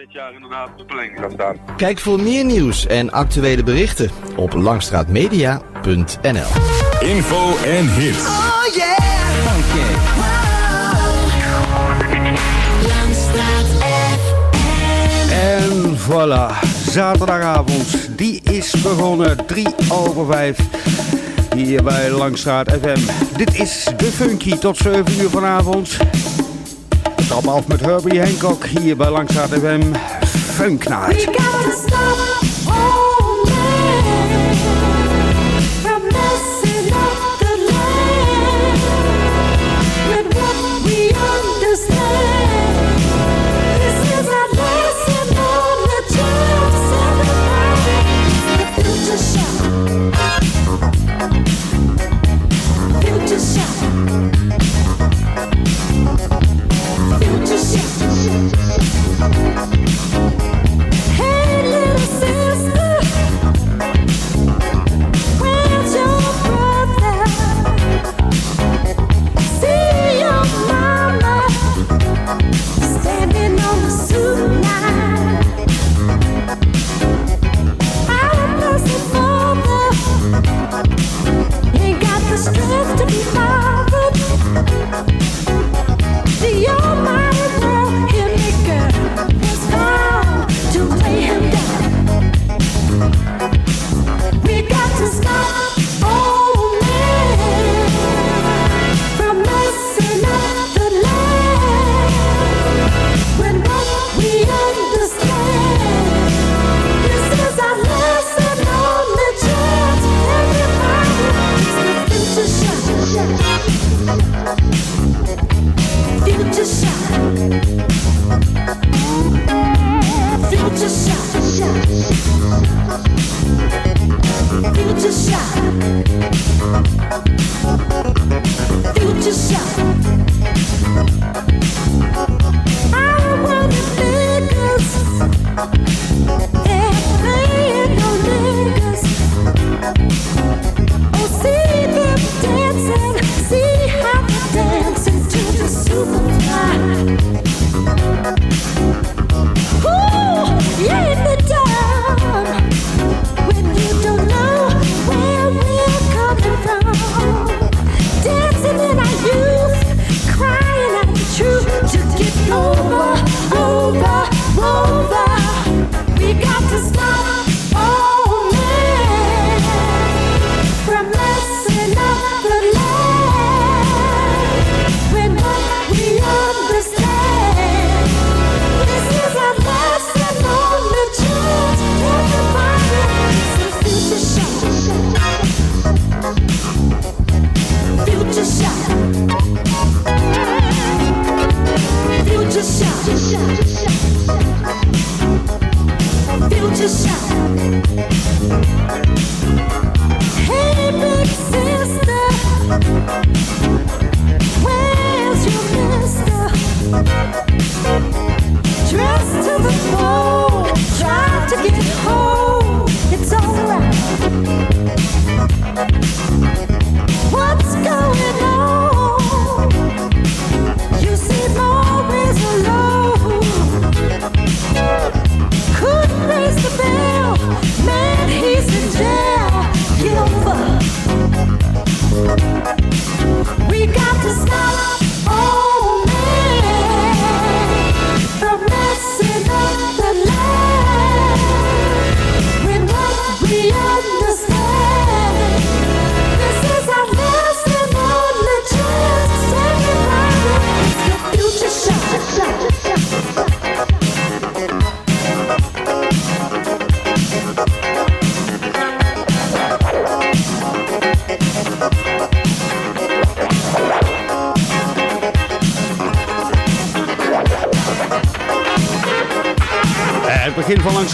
dit jaar inderdaad op de planning gaat staan. Kijk voor meer nieuws en actuele berichten op langstraatmedia.nl. Info en hits. Oh yeah. En voilà, zaterdagavond, die is begonnen, 3 over 5. Hier bij Langstraat FM. Dit is de Funky tot 7 uur vanavond. Trap af met Herbie Hancock hier bij Langstraat FM. Shock. Hey,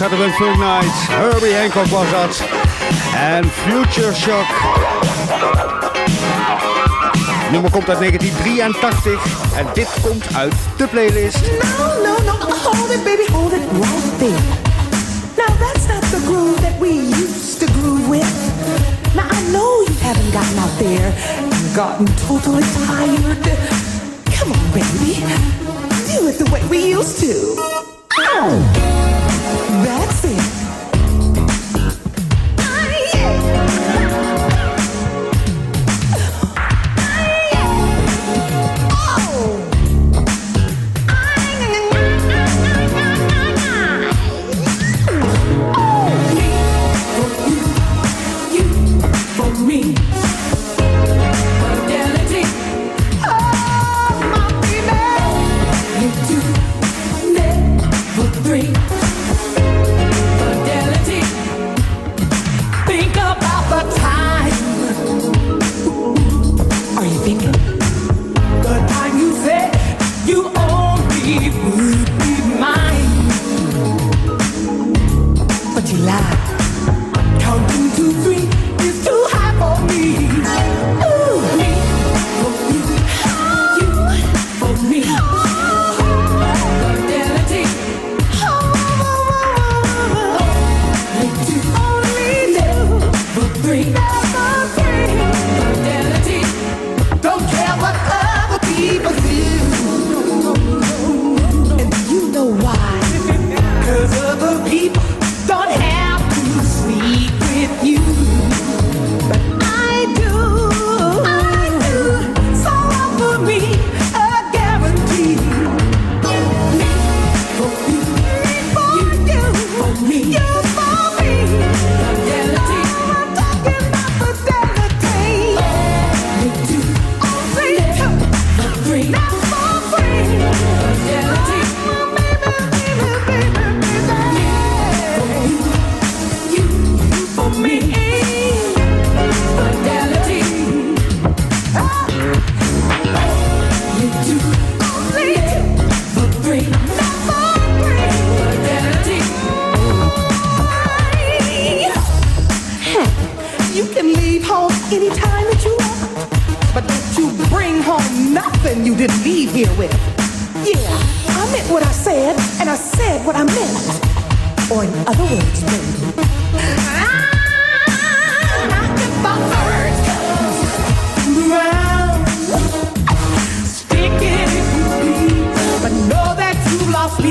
hadden een Funk Night. Herbie Hancock was dat. En Future Shock. Het nummer komt uit 1983 en dit komt uit de playlist. No, no, no, hold it baby, hold it right there. Now that's not the groove that we used to groove with. Now I know you haven't gotten out there and gotten totally tired. Come on baby, do it the way we used to. Ow! anytime that you want, but that you bring home nothing you didn't leave here with. Yeah, I meant what I said, and I said what I meant. Or in other words, baby. Ah, I but know that you lost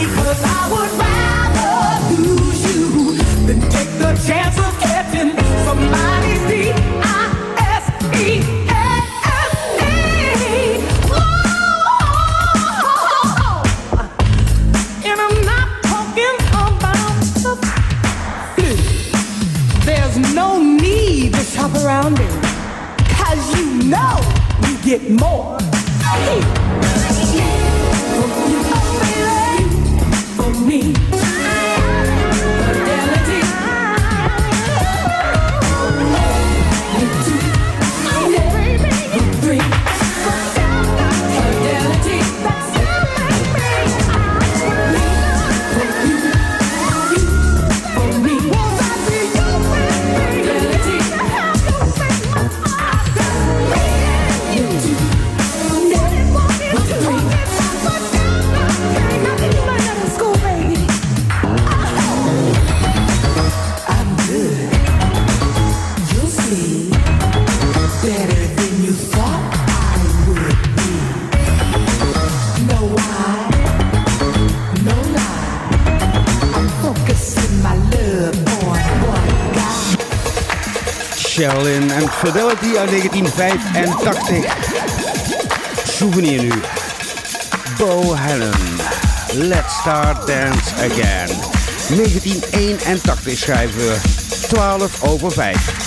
Fidelity uit 1985. Souvenir nu. Bo Helen. Let's Start Dance Again. 1981 schrijven we. 12 over 5.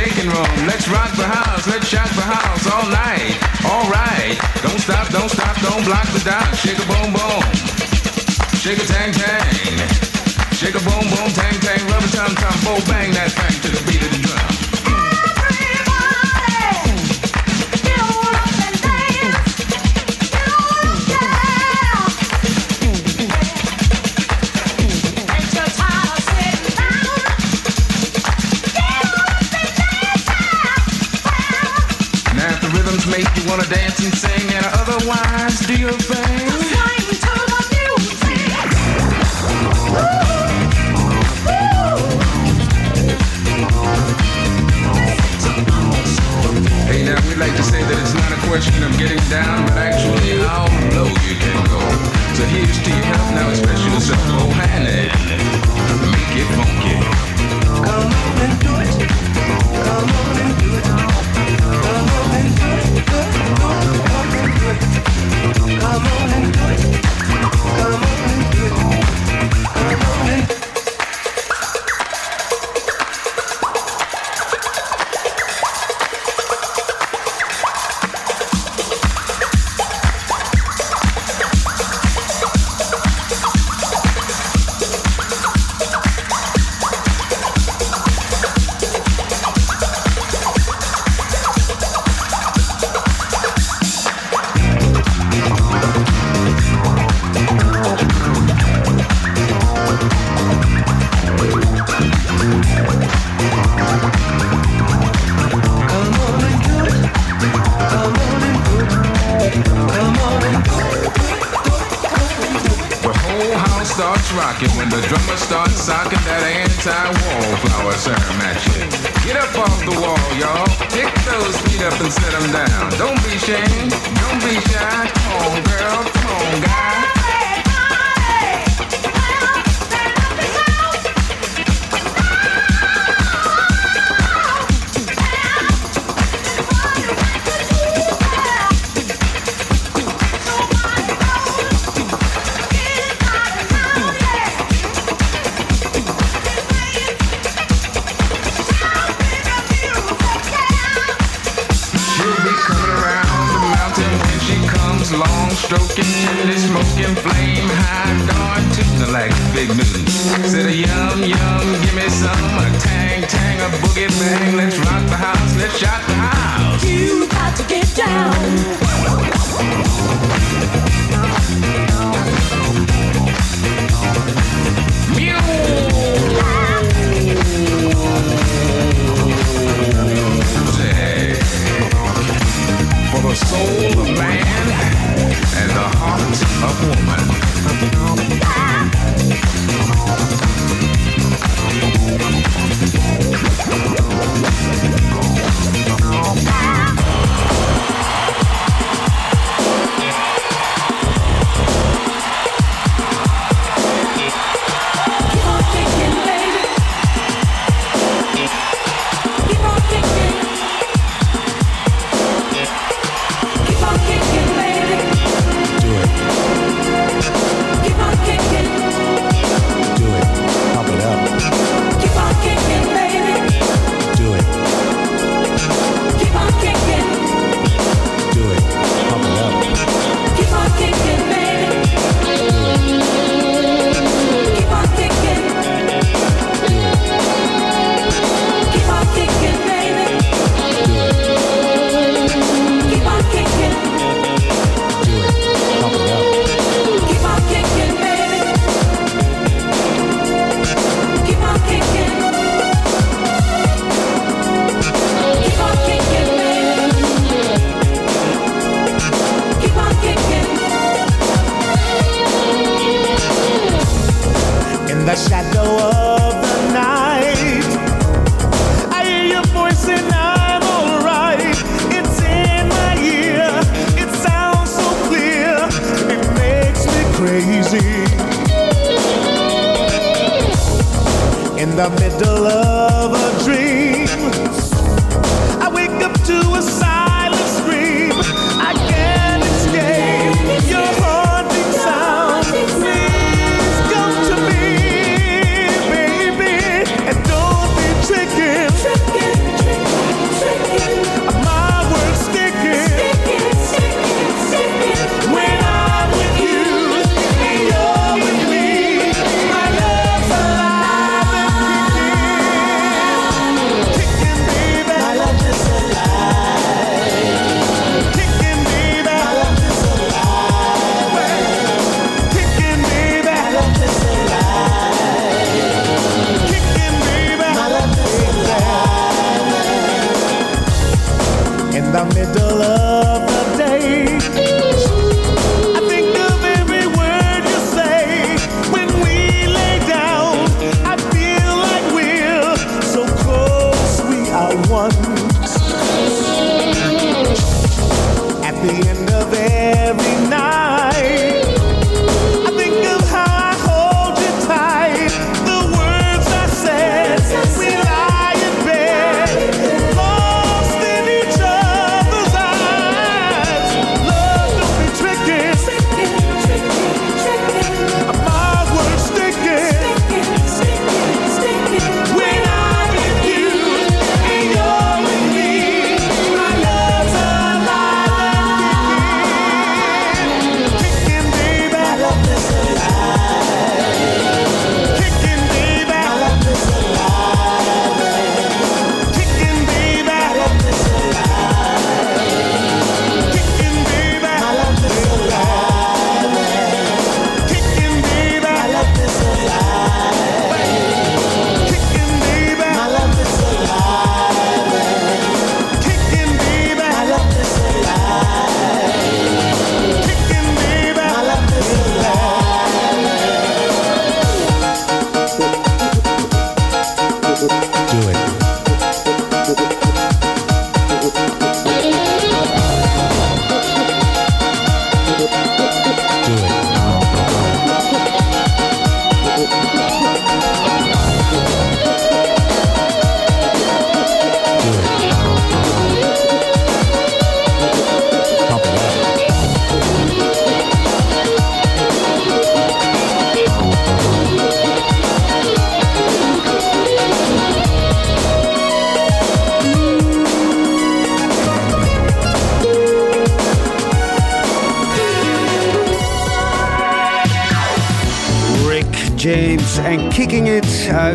shaking room. Let's rock the house, let's shock the house all night. All right. Don't stop, don't stop, don't block the dance. Shake a boom boom. Shake a tang tang. Shake a boom boom tang tang. Rubber tum tum. Bo bang that bang to the beat of the drum.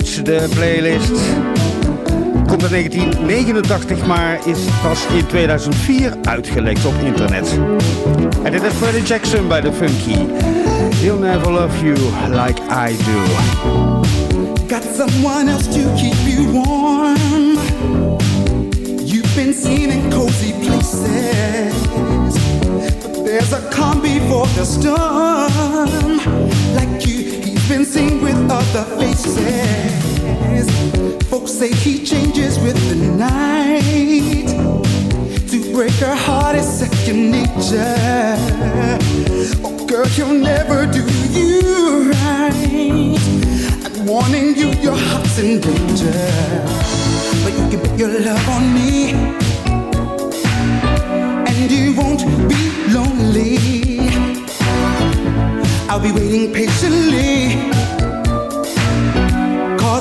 De playlist. Komt uit 1989, maar is pas in 2004 uitgelekt op internet. En dit is Freddie Jackson bij The Funky. He'll never love you like I do. Got someone else to keep you warm. You've been seen in cozy places. But there's a calm before the storm. Like you, he's been seen with other faces. Folks say he changes with the night. To break her heart is second nature. Oh, girl, he'll never do you right. I'm warning you, your heart's in danger. But you can put your love on me, and you won't be lonely. I'll be waiting patiently.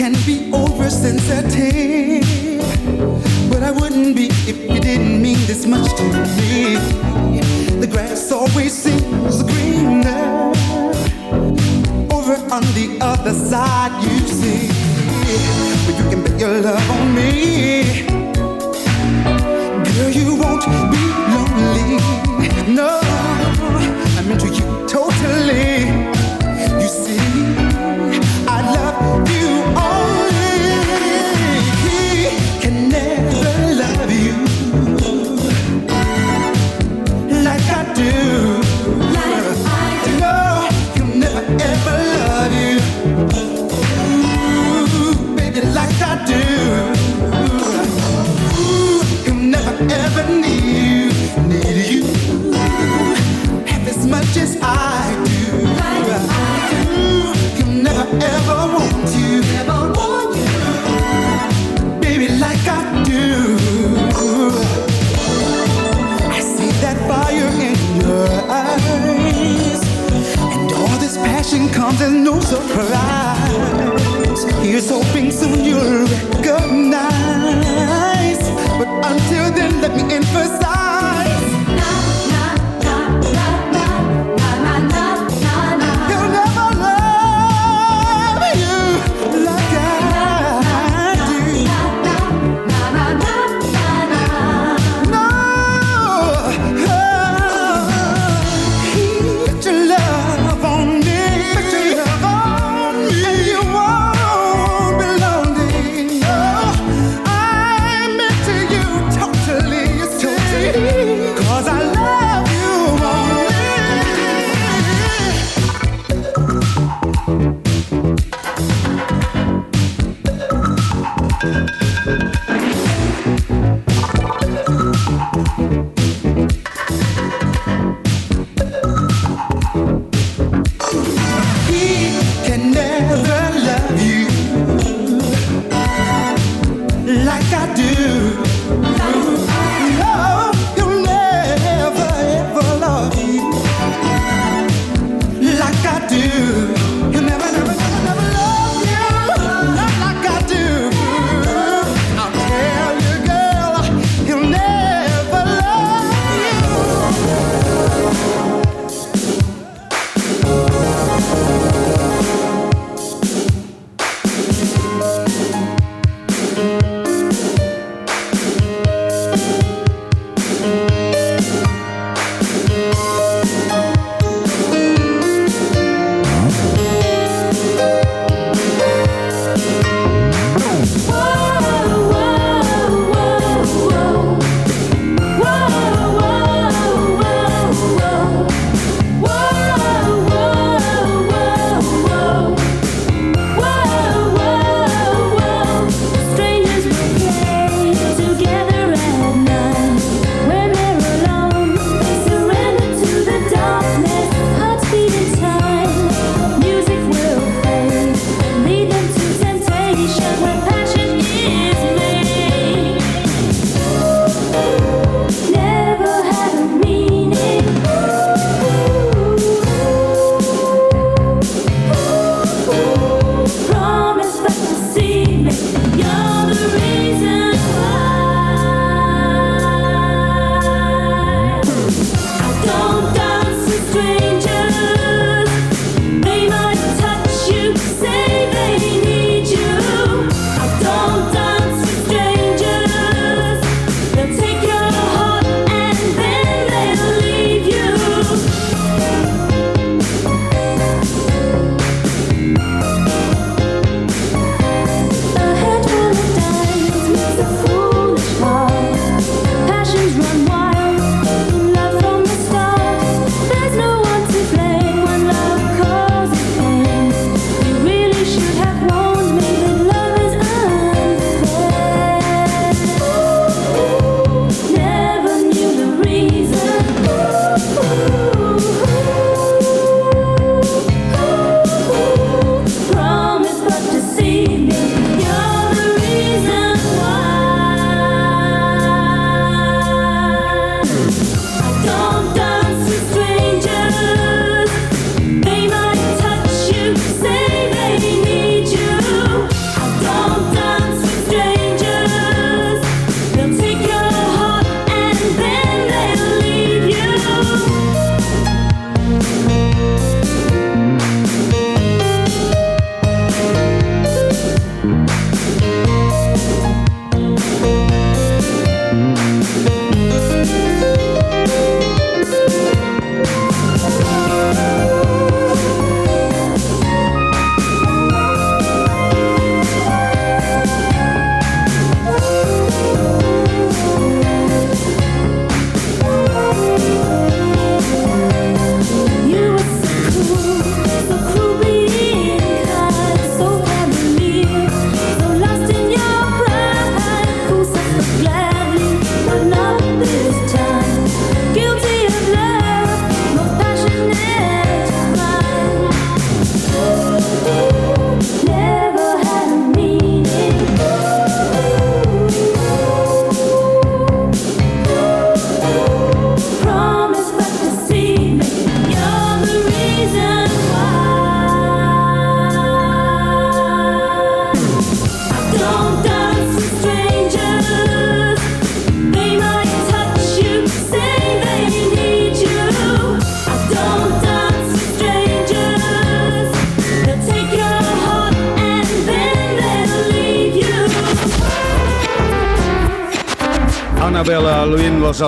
can be oversensitive, but I wouldn't be if you didn't mean this much to me. The grass always seems greener over on the other side, you see. But you can bet your love on me. Girl, you won't be lonely. No, your eyes, and all this passion comes as no surprise. Here's hoping soon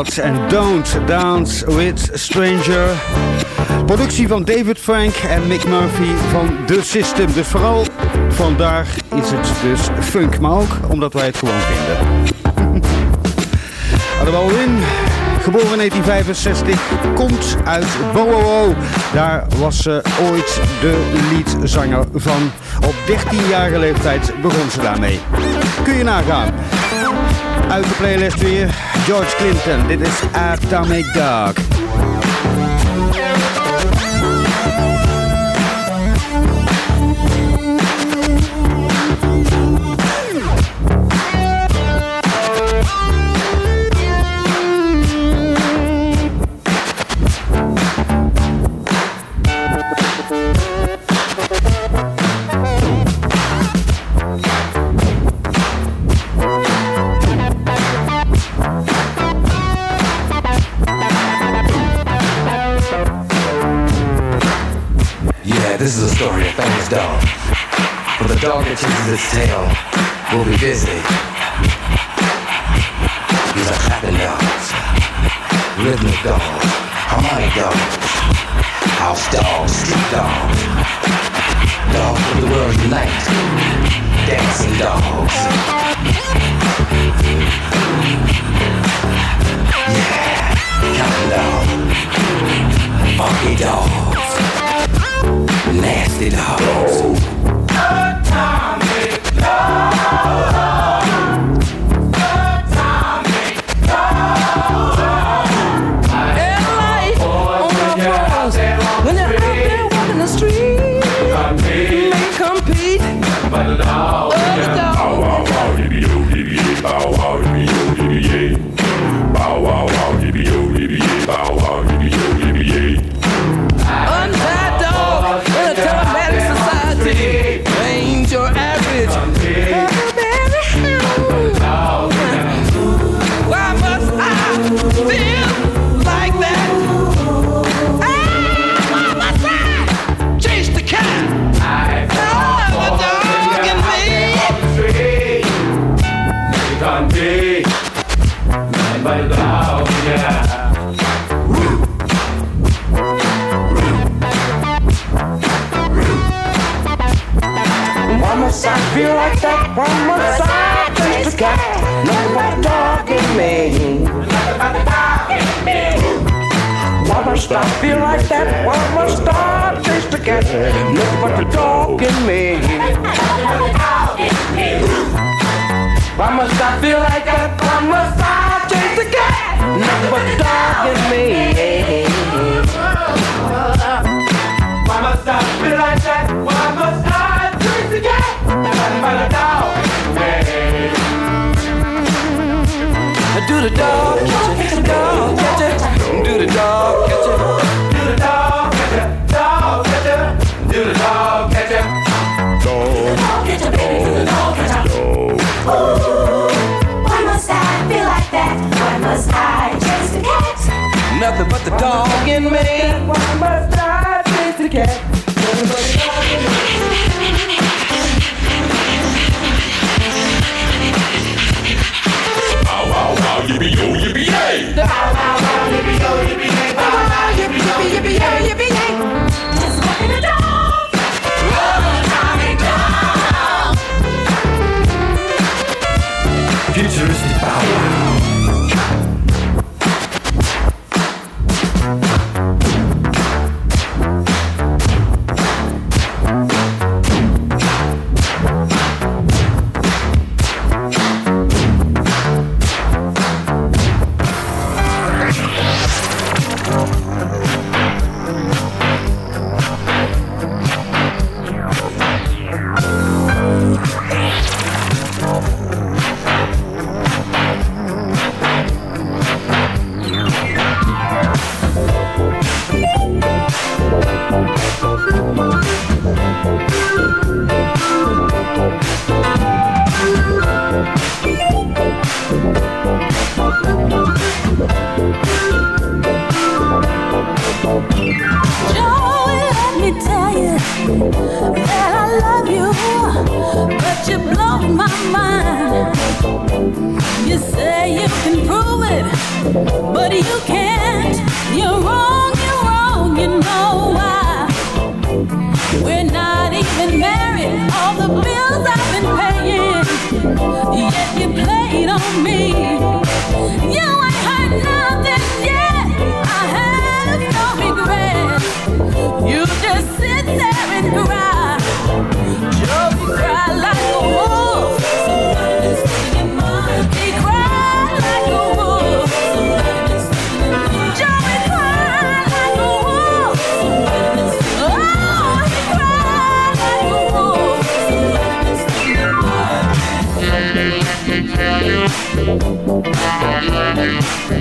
En Don't Dance with Stranger. Productie van David Frank en Mick Murphy van The System. Dus vooral vandaar is het dus funk. Maar ook omdat wij het gewoon vinden. Lewin, geboren in 1965, komt uit Bowo. Daar was ze ooit de liedzanger van. Op 13-jarige leeftijd begon ze daarmee. Kun je nagaan. Uit de playlist weer George Clinton. Dit is Atomic Dog. Chases tail will be busy. These are clapping dogs, rhythmic dogs, harmonic dogs, house dogs, street dogs, dogs of the world unite, dancing dogs. Yeah, counting dogs, funky dogs, nasty dogs. Dog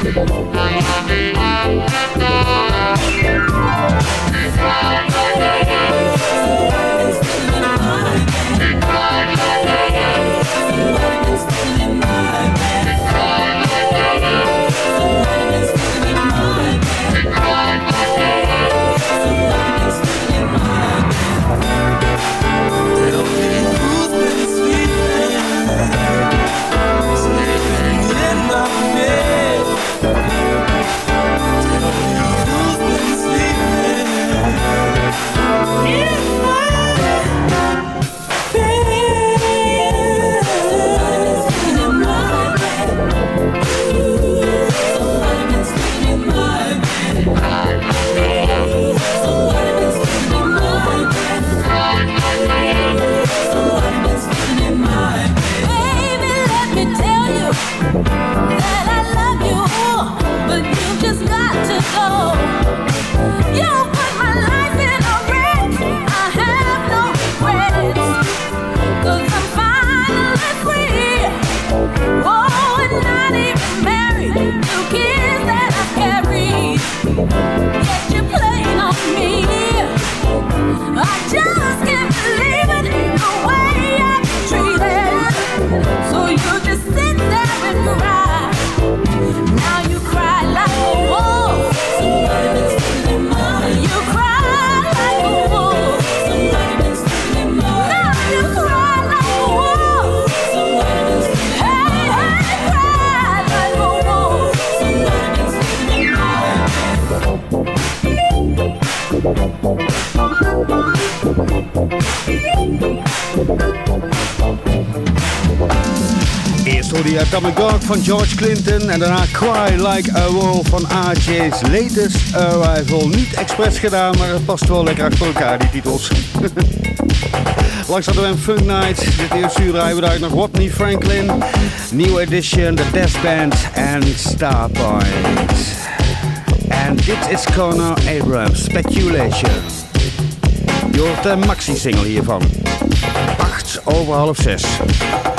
Oh, my God. Eerst hoorde je Atomic Dog van George Clinton en daarna Cry Like a Wolf van AJ's latest arrival. Niet expres gedaan, maar het past wel lekker achter elkaar, die titels. Langs hadden we een Funk Night. Dit eerste uur rijden we Rodney Franklin, New Edition, The Death Band en Starpoint. En dit is Conor Abrams, Speculation. Je de maxi-single hiervan over half zes.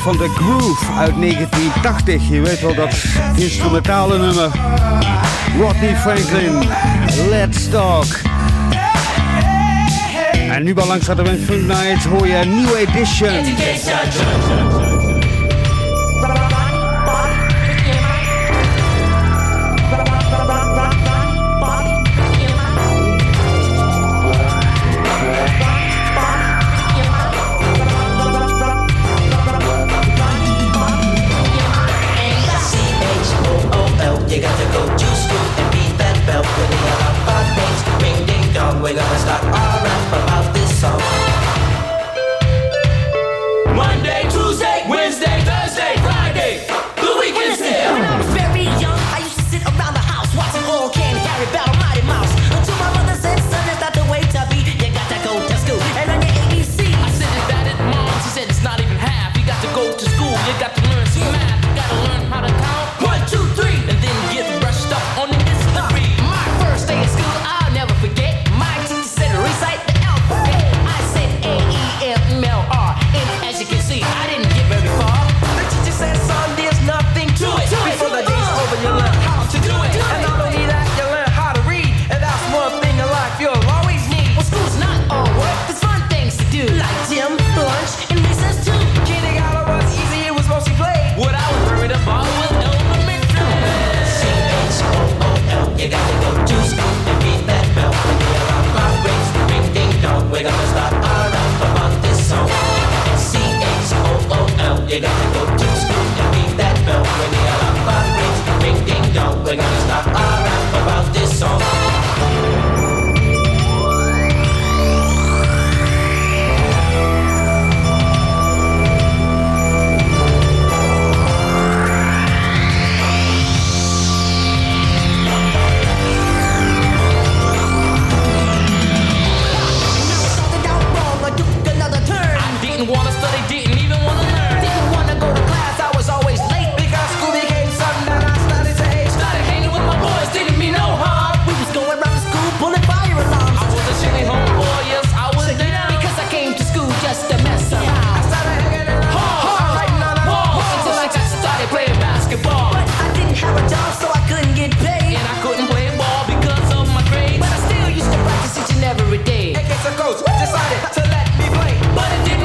van The Groove uit 1980. Je weet wel dat instrumentale nummer. Rodney Franklin, Let's Talk. En nu balans langs we de Funk Night hoor je nieuwe edition.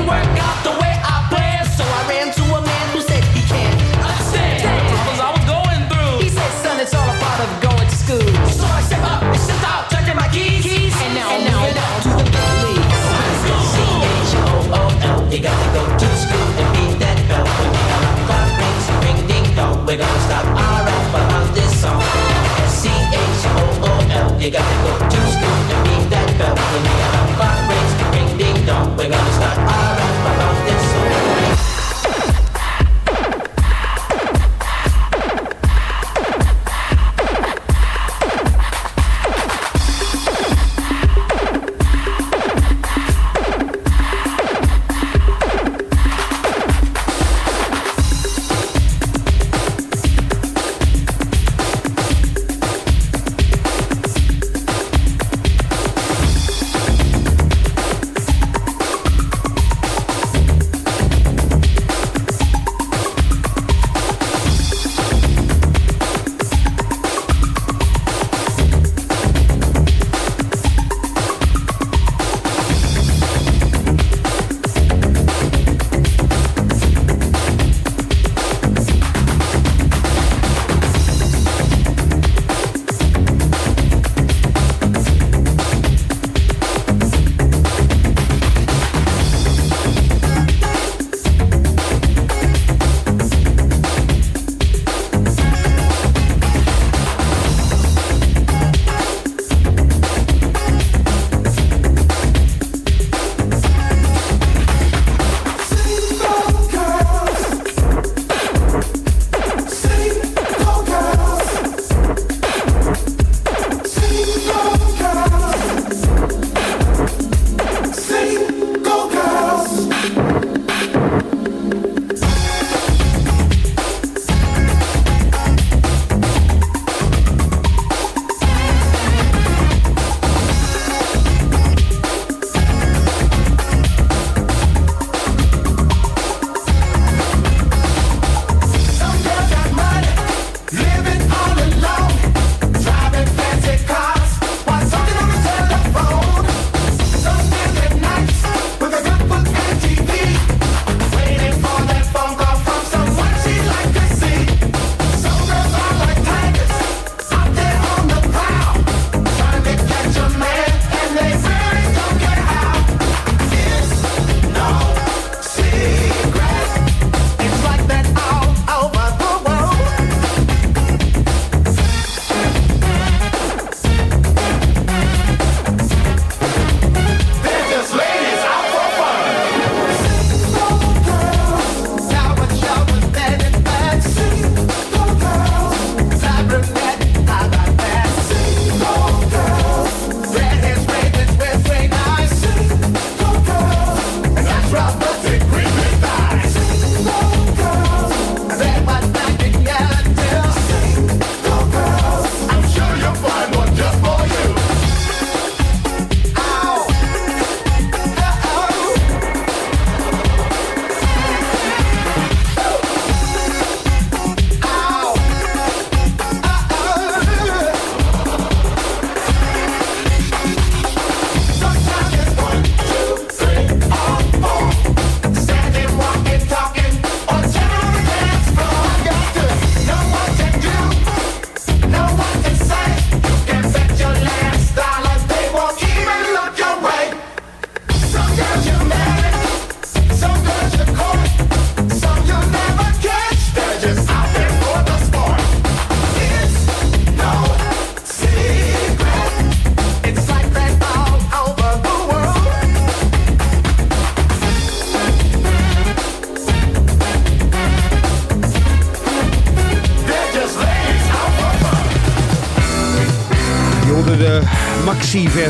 work out.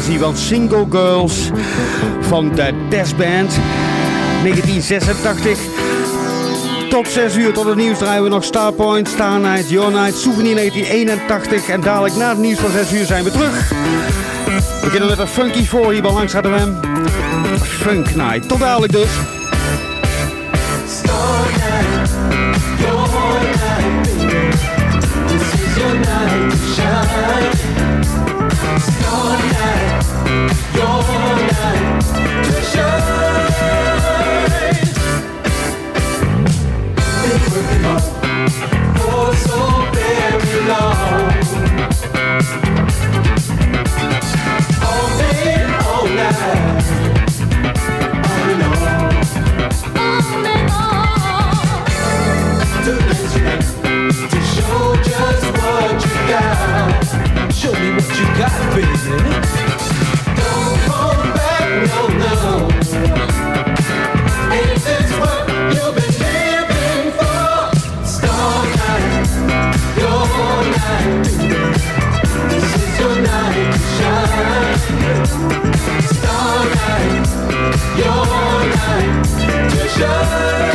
Maxi-versie van Single Girls van de Test Band 1986. Tot 6 uur tot het nieuws draaien we nog Starpoint, Star Night, Your Night, Souvenir 1981. En dadelijk na het nieuws van 6 uur zijn we terug. We beginnen met een funky voor hier bij Langs HDM. Funk Night. Tot dadelijk dus. Show shine.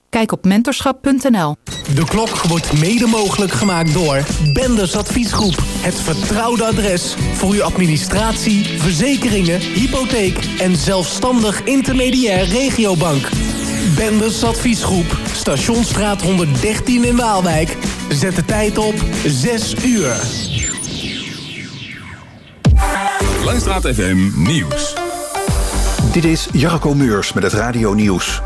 Kijk op mentorschap.nl. De klok wordt mede mogelijk gemaakt door Benders Adviesgroep. Het vertrouwde adres voor uw administratie, verzekeringen, hypotheek en zelfstandig intermediair regiobank. Benders Adviesgroep, Stationsstraat 113 in Waalwijk. Zet de tijd op 6 uur. Langstraat FM Nieuws. Dit is Jarko Meurs met het Radio Nieuws.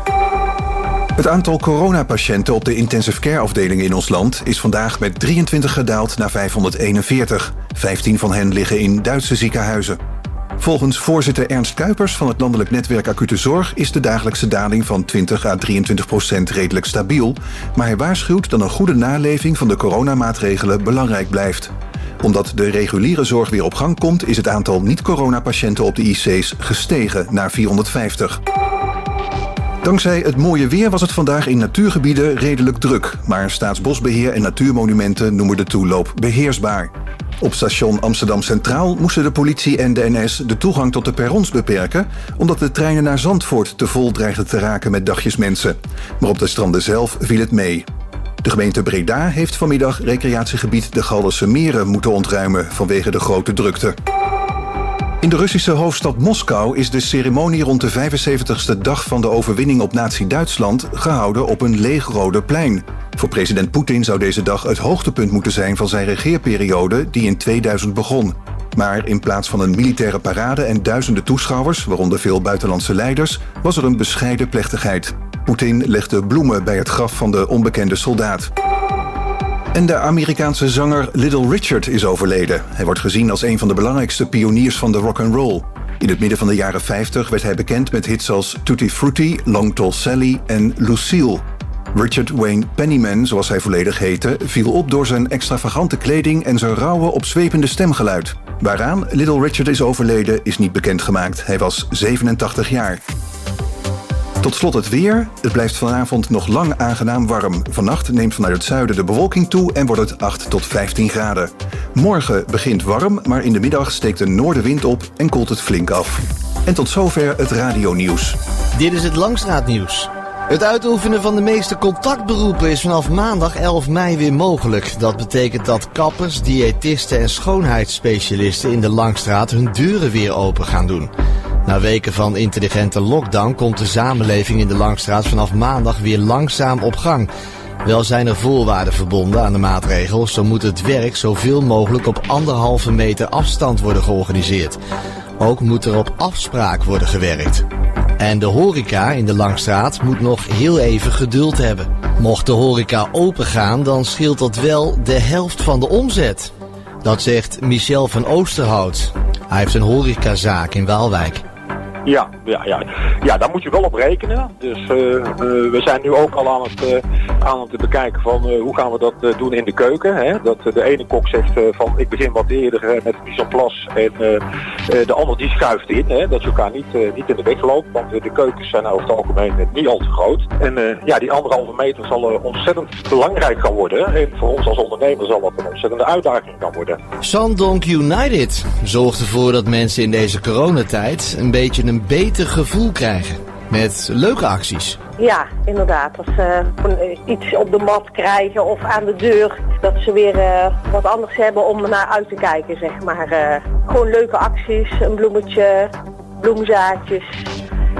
Het aantal coronapatiënten op de intensive care afdelingen in ons land is vandaag met 23 gedaald naar 541. 15 van hen liggen in Duitse ziekenhuizen. Volgens voorzitter Ernst Kuipers van het Landelijk Netwerk Acute Zorg is de dagelijkse daling van 20 à 23 procent redelijk stabiel, maar hij waarschuwt dat een goede naleving van de coronamaatregelen belangrijk blijft. Omdat de reguliere zorg weer op gang komt, is het aantal niet-coronapatiënten op de IC's gestegen naar 450. Dankzij het mooie weer was het vandaag in natuurgebieden redelijk druk. Maar Staatsbosbeheer en Natuurmonumenten noemen de toeloop beheersbaar. Op station Amsterdam Centraal moesten de politie en de NS de toegang tot de perrons beperken... omdat de treinen naar Zandvoort te vol dreigden te raken met dagjes mensen. Maar op de stranden zelf viel het mee. De gemeente Breda heeft vanmiddag recreatiegebied de Gallense Meren moeten ontruimen vanwege de grote drukte. In de Russische hoofdstad Moskou is de ceremonie rond de 75ste dag van de overwinning op Nazi-Duitsland gehouden op een leeg rode plein. Voor president Poetin zou deze dag het hoogtepunt moeten zijn van zijn regeerperiode die in 2000 begon. Maar in plaats van een militaire parade en duizenden toeschouwers, waaronder veel buitenlandse leiders, was er een bescheiden plechtigheid. Poetin legde bloemen bij het graf van de onbekende soldaat. En de Amerikaanse zanger Little Richard is overleden. Hij wordt gezien als een van de belangrijkste pioniers van de rock and roll. In het midden van de jaren 50 werd hij bekend met hits als Tutti Frutti, Long Tall Sally en Lucille. Richard Wayne Pennyman, zoals hij volledig heette, viel op door zijn extravagante kleding en zijn rauwe, opzwepende stemgeluid. Waaraan Little Richard is overleden is niet bekendgemaakt. Hij was 87 jaar. Tot slot het weer. Het blijft vanavond nog lang aangenaam warm. Vannacht neemt vanuit het zuiden de bewolking toe en wordt het 8 tot 15 graden. Morgen begint warm, maar in de middag steekt een noordenwind op en koelt het flink af. En tot zover het radionieuws. Dit is het Langstraatnieuws. Het uitoefenen van de meeste contactberoepen is vanaf maandag 11 mei weer mogelijk. Dat betekent dat kappers, diëtisten en schoonheidsspecialisten in de Langstraat hun deuren weer open gaan doen. Na weken van intelligente lockdown komt de samenleving in de Langstraat vanaf maandag weer langzaam op gang. Wel zijn er voorwaarden verbonden aan de maatregels, zo moet het werk zoveel mogelijk op anderhalve meter afstand worden georganiseerd. Ook moet er op afspraak worden gewerkt. En de horeca in de Langstraat moet nog heel even geduld hebben. Mocht de horeca opengaan, dan scheelt dat wel de helft van de omzet. Dat zegt Michel van Oosterhout. Hij heeft een horecazaak in Waalwijk. Ja, ja, ja. ja, daar moet je wel op rekenen. Dus eh, eh, we zijn nu ook al aan het, eh, aan het bekijken van hoe gaan we dat doen in de keuken. Hè? Dat de ene kok zegt van ik begin wat eerder met mise en en de ander die schuift in. Hè? Dat je elkaar niet, niet in de weg loopt, want de keukens zijn over het algemeen niet al te groot. En ja, die anderhalve meter zal ontzettend belangrijk gaan worden. En voor ons als ondernemer zal dat een ontzettende uitdaging gaan worden. Sandonk United zorgt ervoor dat mensen in deze coronatijd een beetje een beter gevoel krijgen. Met leuke acties. Ja, inderdaad. Als ze uh, iets op de mat krijgen of aan de deur, dat ze weer uh, wat anders hebben om naar uit te kijken, zeg maar. Uh, gewoon leuke acties, een bloemetje, bloemzaadjes.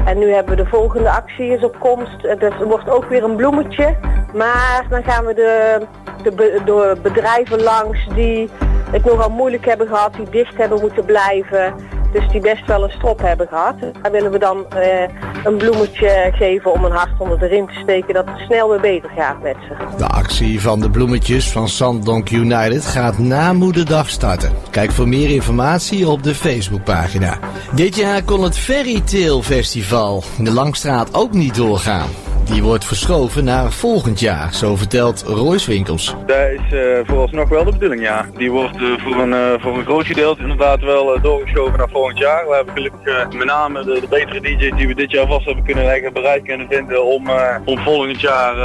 En nu hebben we de volgende actie is op komst. Er wordt ook weer een bloemetje. Maar dan gaan we de, de, de bedrijven langs die het nogal moeilijk hebben gehad, die dicht hebben moeten blijven. Dus die best wel een strop hebben gehad. Daar willen we dan eh, een bloemetje geven om een hart onder de riem te steken dat het snel weer beter gaat met ze. De actie van de bloemetjes van Sanddonk United gaat na Moederdag starten. Kijk voor meer informatie op de Facebookpagina. Dit jaar kon het Fairy Tale Festival in de Langstraat ook niet doorgaan. Die wordt verschoven naar volgend jaar, zo vertelt Royce Winkels. Dat is uh, vooralsnog wel de bedoeling, ja. Die wordt uh, voor, een, uh, voor een groot gedeelte inderdaad wel doorgeschoven naar volgend jaar. We hebben gelukkig met name de, de, betere DJ's die we dit jaar vast hebben kunnen leggen, bereid kunnen vinden om, volgend jaar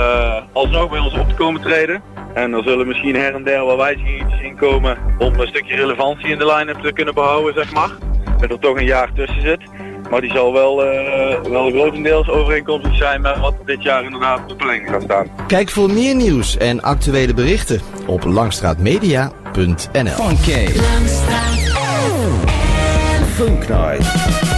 alsnog bij ons op te komen treden. En er zullen misschien her en der wat wijzigingen in komen om een stukje relevantie in de line-up te kunnen behouden, zeg maar. Dat er toch een jaar tussen zit. Maar die zal wel, eh, wel grotendeels overeenkomstig zijn met wat dit jaar inderdaad op de planning gaat staan. Kijk voor meer nieuws en actuele berichten op langstraatmedia.nl. Funky. Funk Night.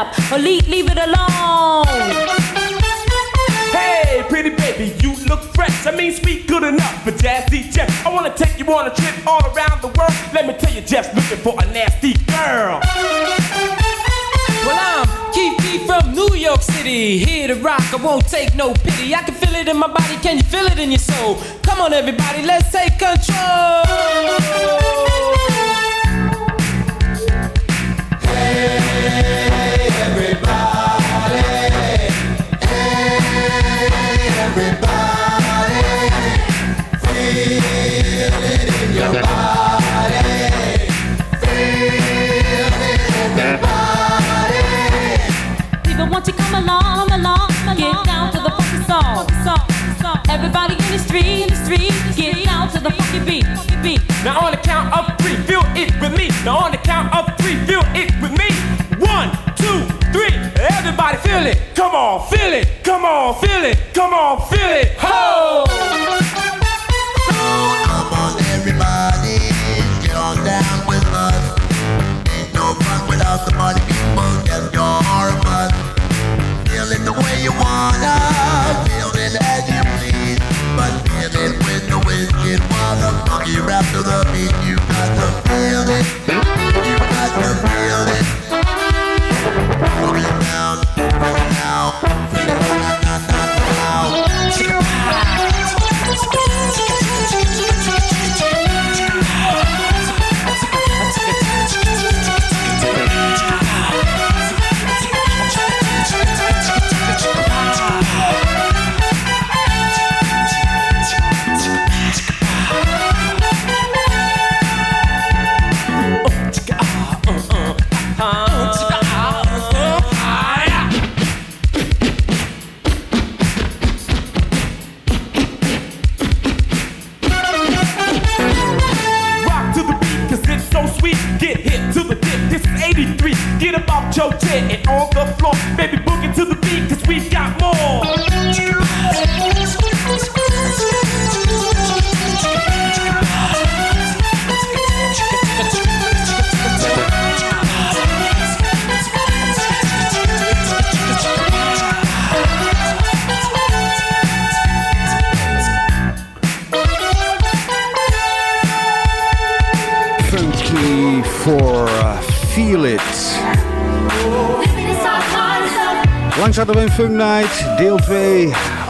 Up or leave, leave it alone. Hey, pretty baby, you look fresh. I mean, sweet, good enough for Jazzy Jeff. I wanna take you on a trip all around the world. Let me tell you, Jeff's looking for a nasty girl. Well, I'm Keith D from New York City. Here to rock, I won't take no pity. I can feel it in my body, can you feel it in your soul? Come on, everybody, let's take on, feel it. Come on, feel it. Come on, feel it. Ho! Come on, everybody, get on down with us. Ain't no fun without the money, people. Yes, you're must. Feel it the way you wanna, feel it as you please. But feel it with the wicked mother funky rap to the beat. You got to feel it.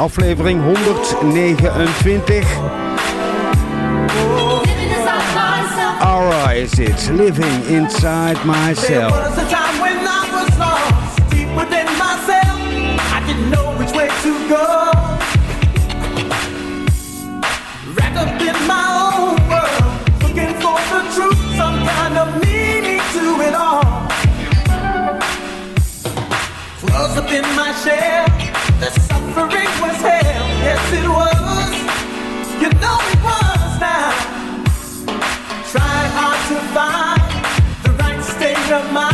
Aflevering 129. Aura is it, living inside myself. was of mind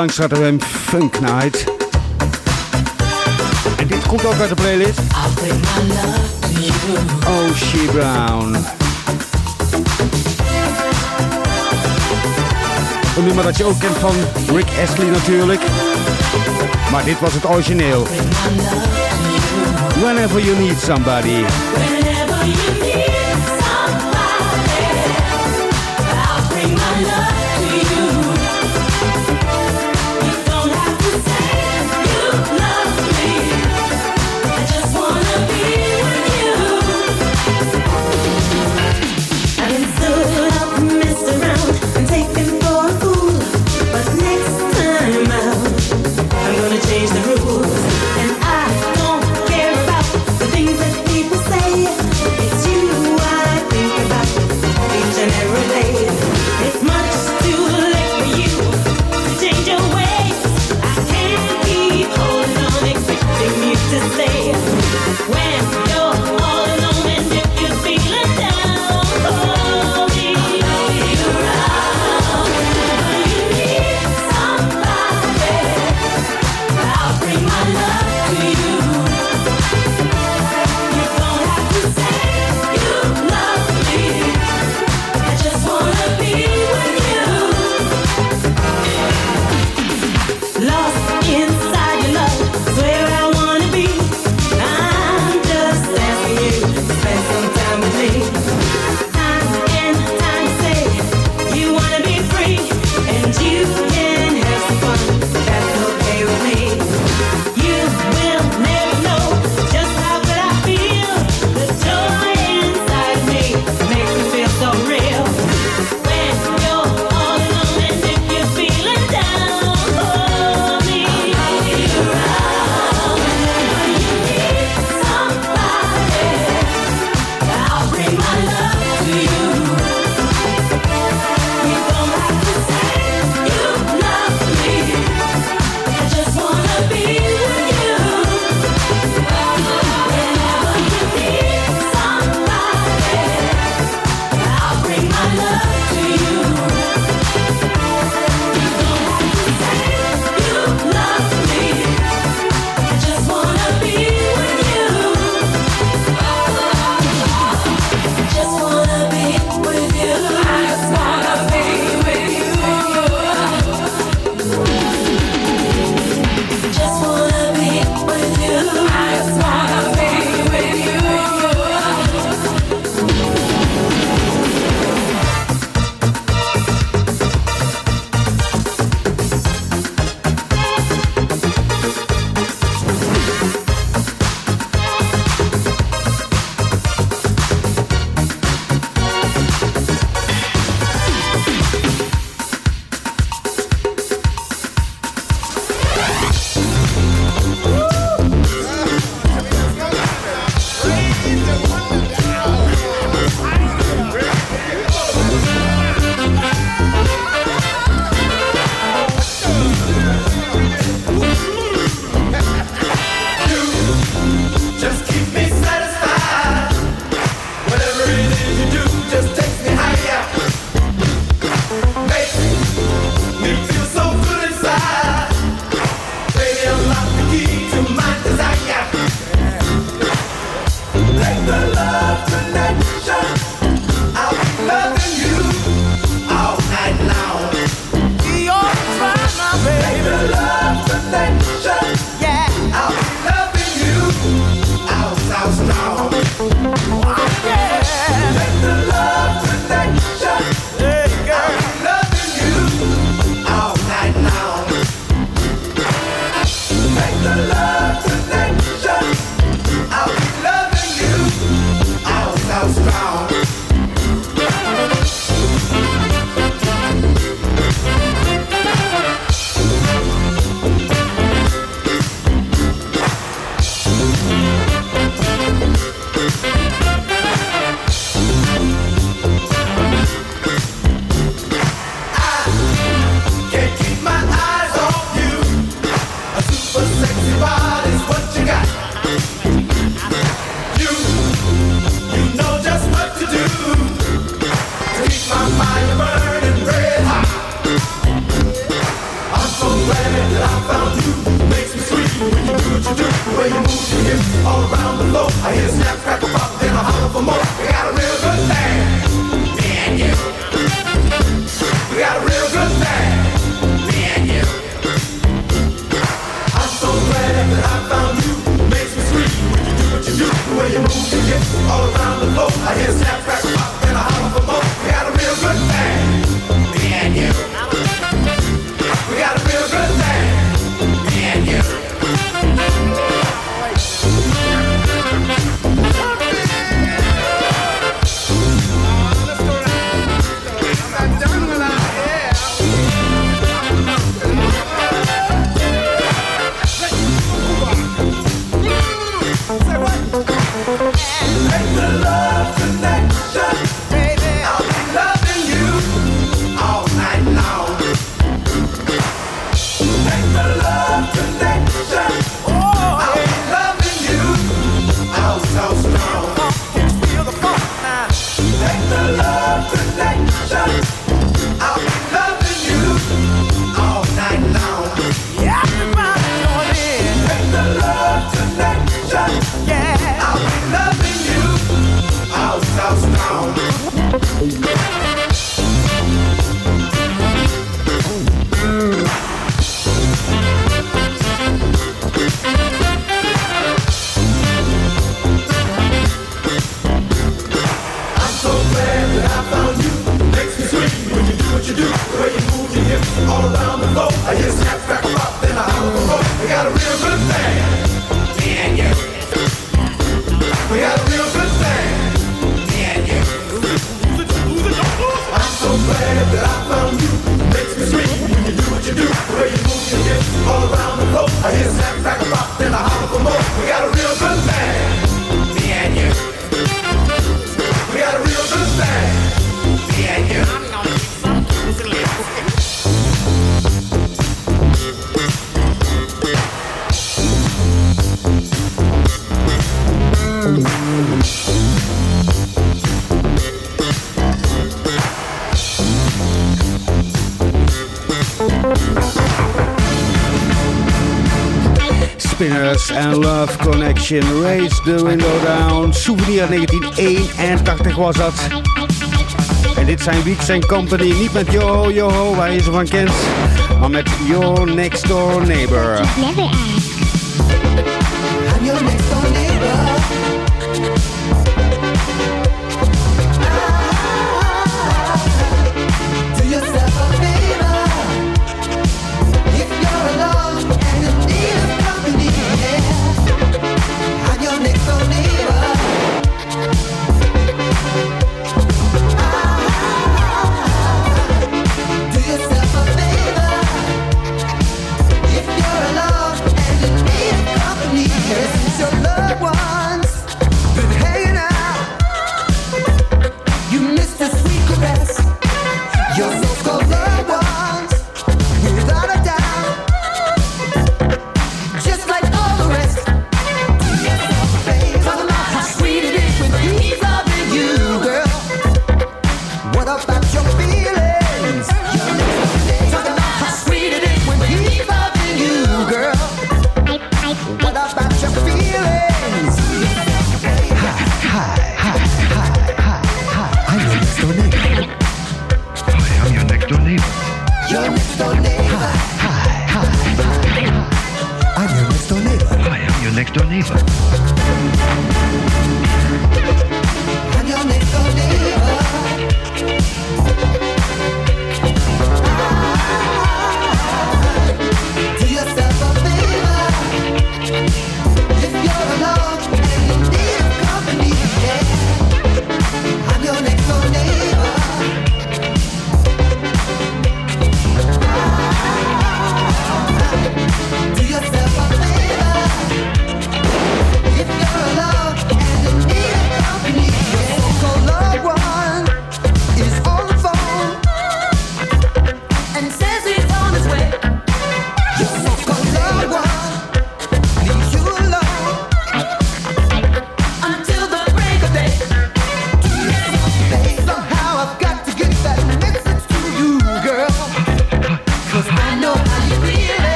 Hier bij Langstraat FM Funk Night. En dit komt ook uit de playlist. Oh, She Brown. Een nummer dat je ook kent van Rick Astley natuurlijk. Maar dit was het origineel. Whenever you need somebody. Whenever you need Happiness and Love Connection. Raise the window down. Souvenir 1981 was dat. En dit zijn Weeks and Company. Niet met Yo Yo, waar je ze van kent. Maar met Your Next Door Neighbor.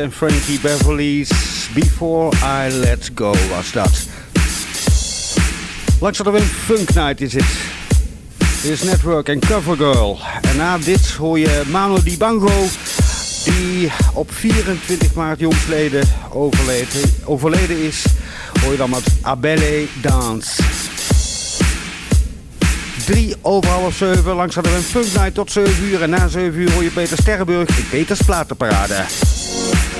En Frankie Beverly's Before I Let Go was dat. Langs we een Funk Night is het. Dit is Network en Covergirl. En na dit hoor je Mano Dibango die op 24 maart jongsleden overleden, overleden is. Hoor je dan met Abelle Dance. 3 over half 7. Langs hadden we een Funk Night tot 7 uur. En na 7 uur hoor je Peter Sterrenburg in Peters Platenparade. Bye.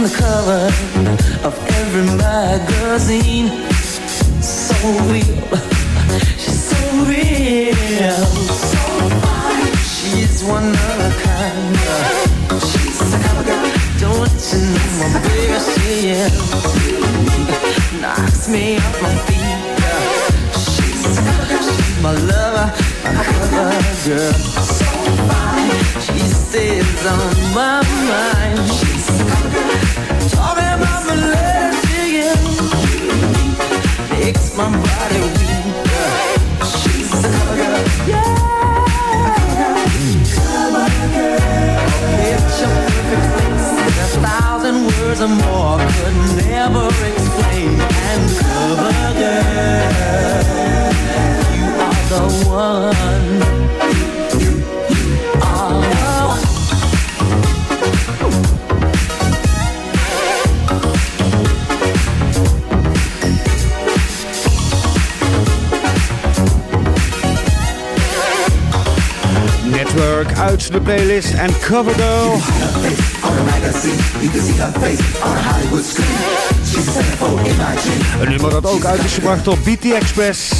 on the cover of every magazine. So real, she's so real. She's one of a kind. She's a kind of girl, don't you know how big she is? Knocks me off my feet. She's she's my lover girl. So fine. She stays on my mind. She's so. Talking about my love to you. Makes my body weak. She's a cover girl. Yeah. Cover girl. Picture perfect face. A thousand words or more could never explain. And cover girl. Covergirl. Een nummer dat ook uit is gebracht op BT Express.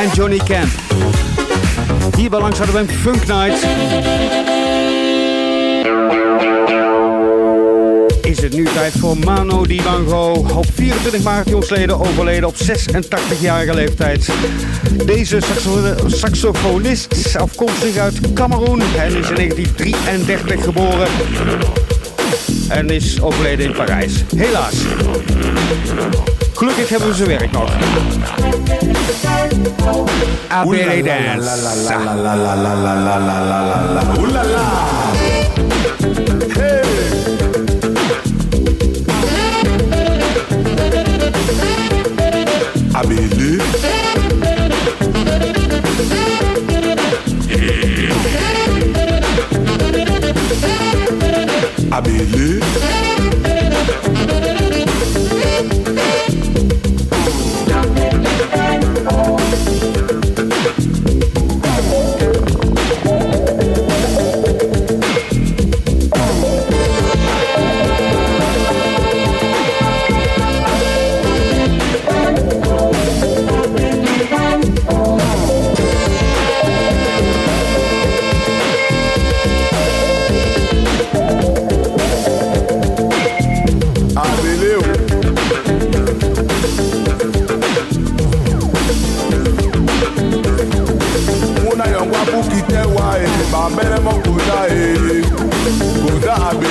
En Johnny Camp. Hier bij langs hadden we een Funk Night. is het nu tijd voor Mano Dibango. Op 24 maart jongsleden overleden op 86-jarige leeftijd. Deze saxofonist, afkomstig uit Cameroen. Hij is in 1933 geboren en is overleden in Parijs. Helaas. Gelukkig hebben we zijn werk nog. Dance. God.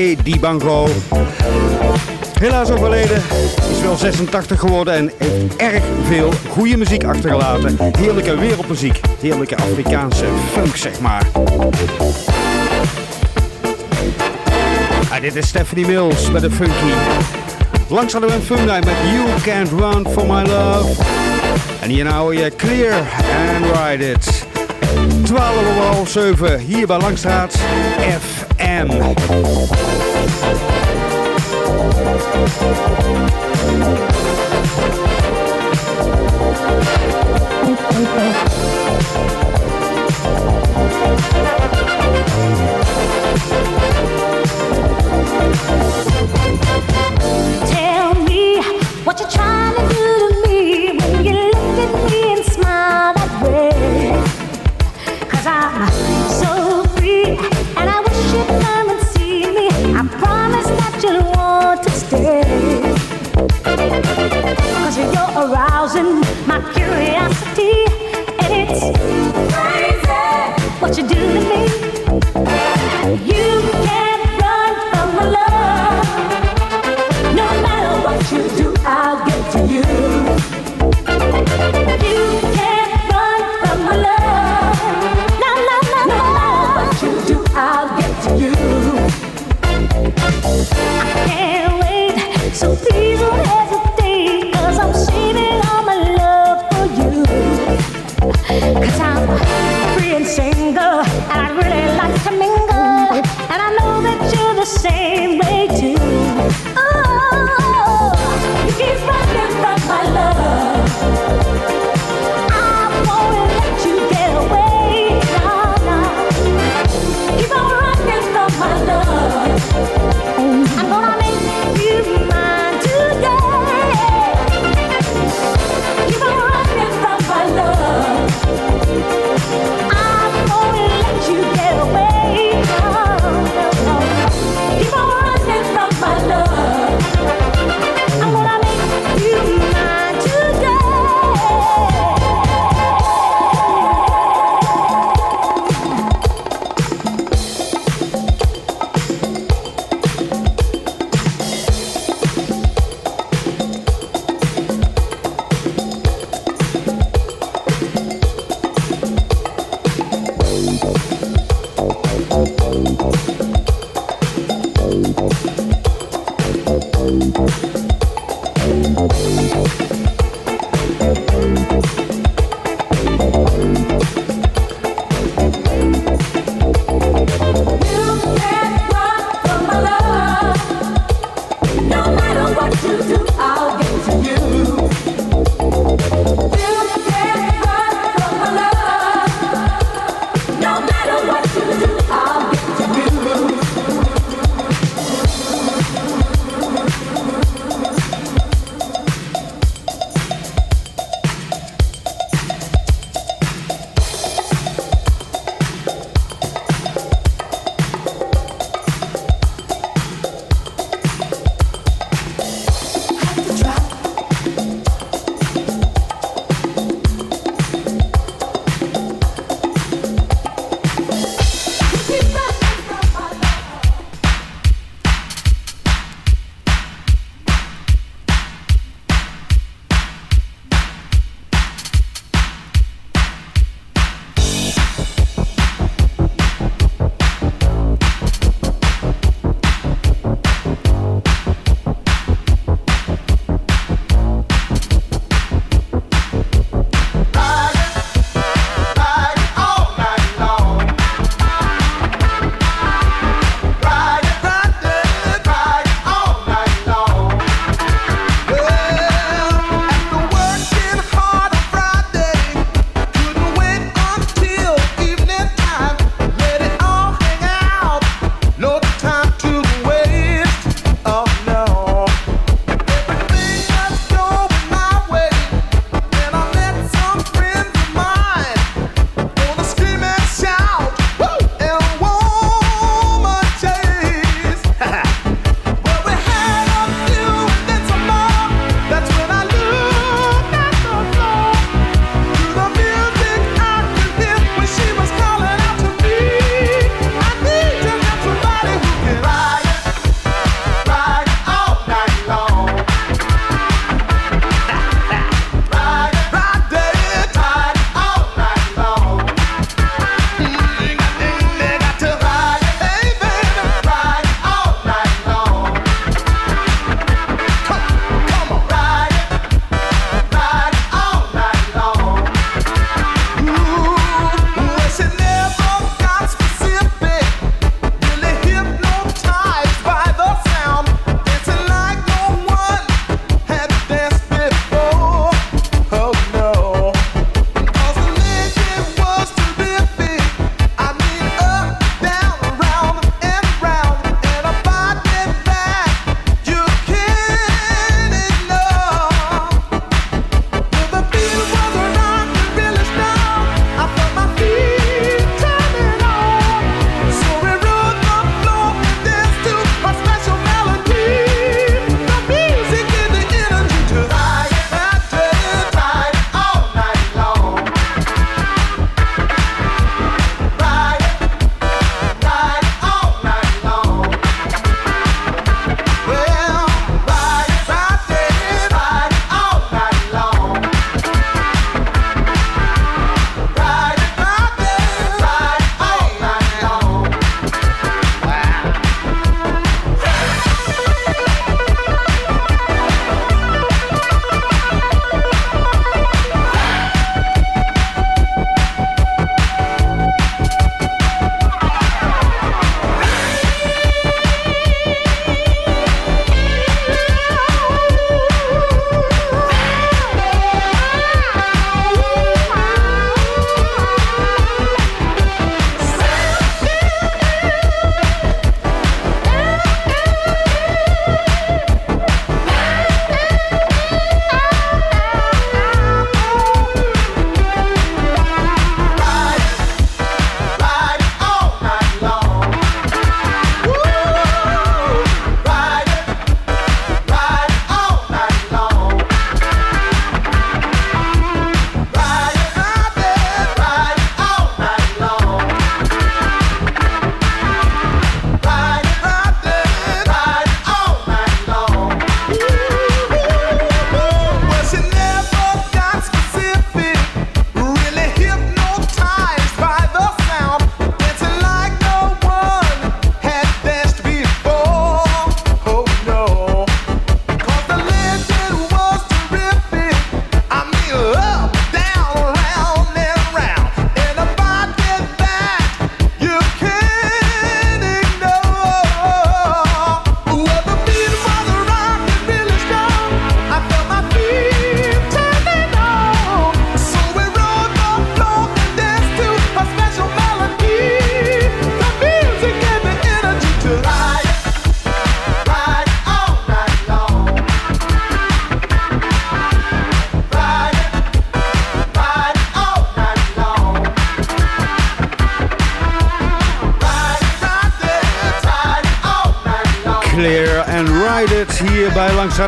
Die DiBango. Helaas overleden, is wel 86 geworden en heeft erg veel goede muziek achtergelaten. Heerlijke wereldmuziek, heerlijke Afrikaanse funk zeg maar. En dit is Stephanie Mills met de Funky. Langs hadden we een night met You Can't Run For My Love. En hier nou je Clear and Ride It. 12 hier bij Langstraat F. am.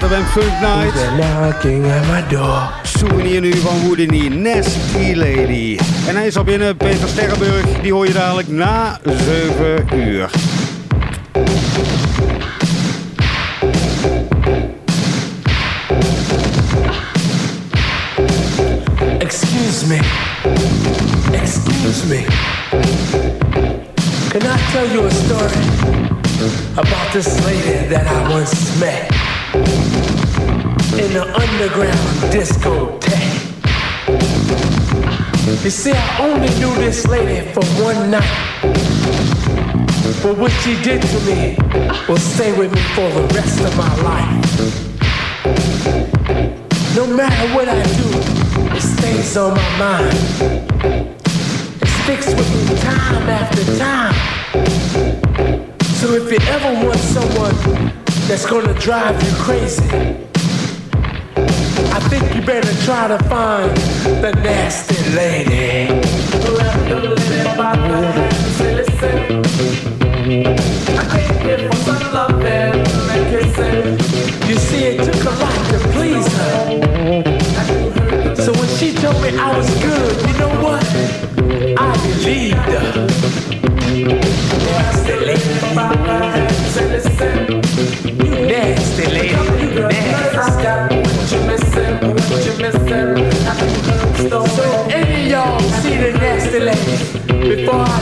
FM Funk Night. knocking at my door. Souvenir nu van Houdini, Nasty Lady. En hij is al binnen, Peter Sterrenburg. Die hoor je dadelijk na 7 uur. Excuse me. Excuse me. Can I tell you a story about this lady that I once met in the underground discotheque? You see, I only knew this lady for one night. But what she did to me will stay with me for the rest of my life. No matter what I do, it stays on my mind. It sticks with me time after time. So if you ever want someone that's gonna drive you crazy, I think you better try to find the nasty lady. You see, it took a lot to please her. So when she told me I was good, you know what? I believed her. This for me. A favor.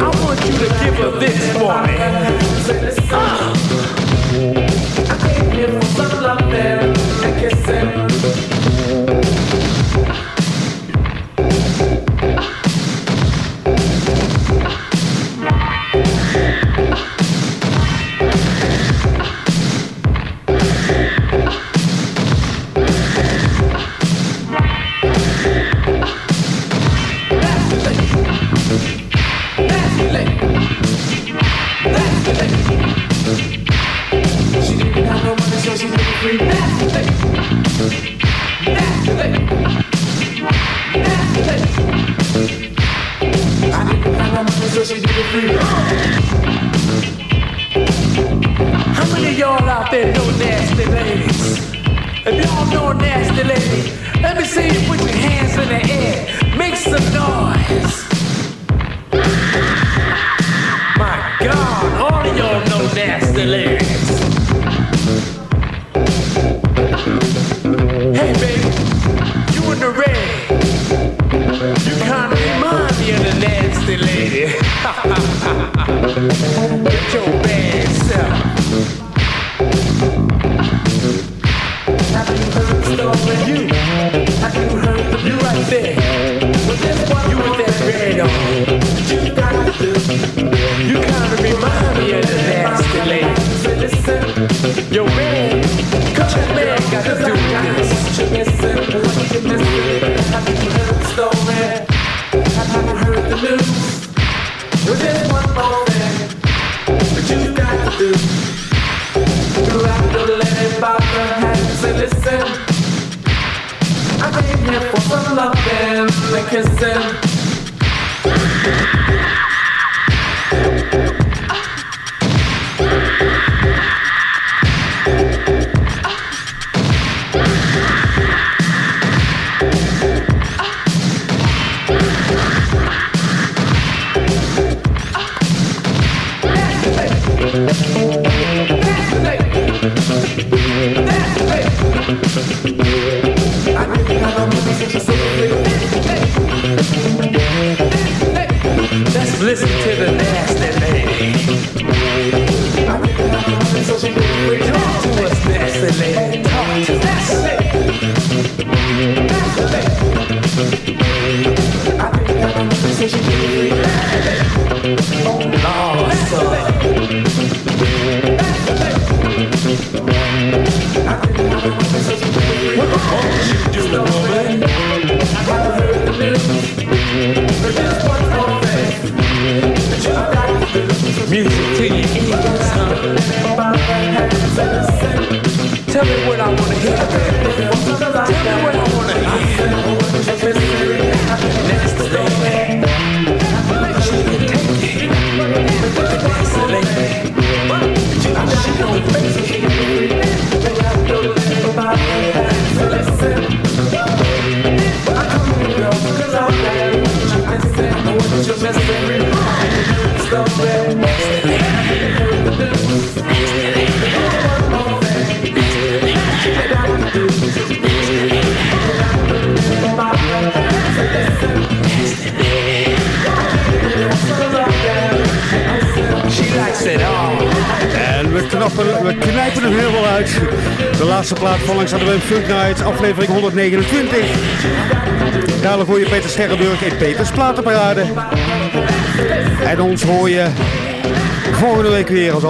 I want you to give her this warning. I came here for some loving and kissing.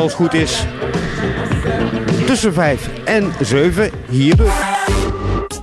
als het goed is. Tussen 5 en 7 hier dus.